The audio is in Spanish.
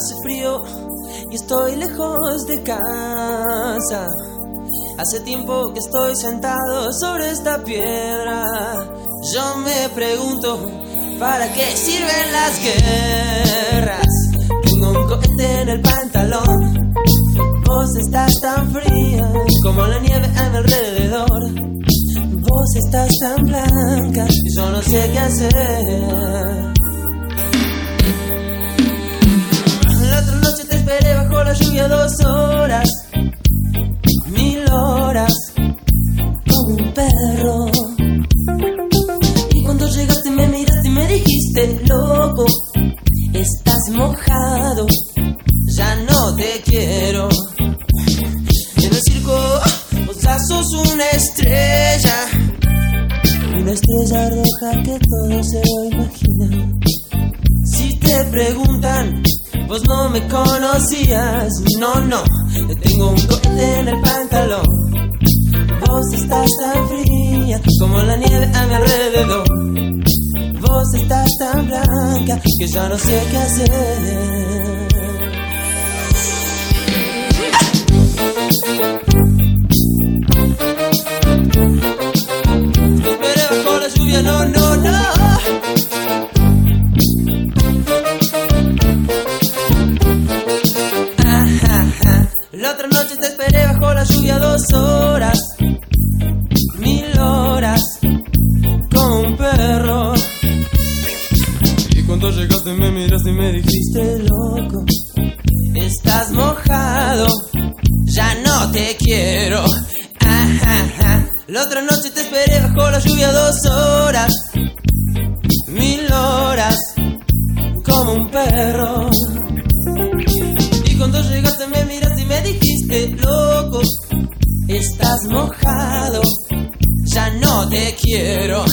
Hace frío y estoy lejos de casa. Hace tiempo que estoy sentado sobre esta piedra. Yo me pregunto, ¿para qué sirven las guerras? Tengo un cohete en el pantalón. Vos estás tan fría como la nieve a mi alrededor. Vos estás tan blanca y yo no sé qué hacer. Dos horas, mil horas, como un perro. Y cuando llegaste me miraste y me dijiste, loco, estás mojado, ya no te quiero. En el circo vos ya sos una estrella, una estrella roja que todo se lo. Si te preguntan, vos no me conocías, no, no, te tengo un cohete en el pantalón. Vos estás tan fría como la nieve a mi alrededor. Vos estás tan blanca que ya no sé qué hacer. Otra noche te esperé bajo la lluvia dos horas, mil horas, como un perro. Y cuando llegaste me miraste y me dijiste, loco, estás mojado, ya no te quiero. Ajá, La otra noche te esperé bajo la lluvia dos horas, mil horas, como un perro. Y cuando llegaste me miraste me dijiste, loco, estás mojado, ya no te quiero.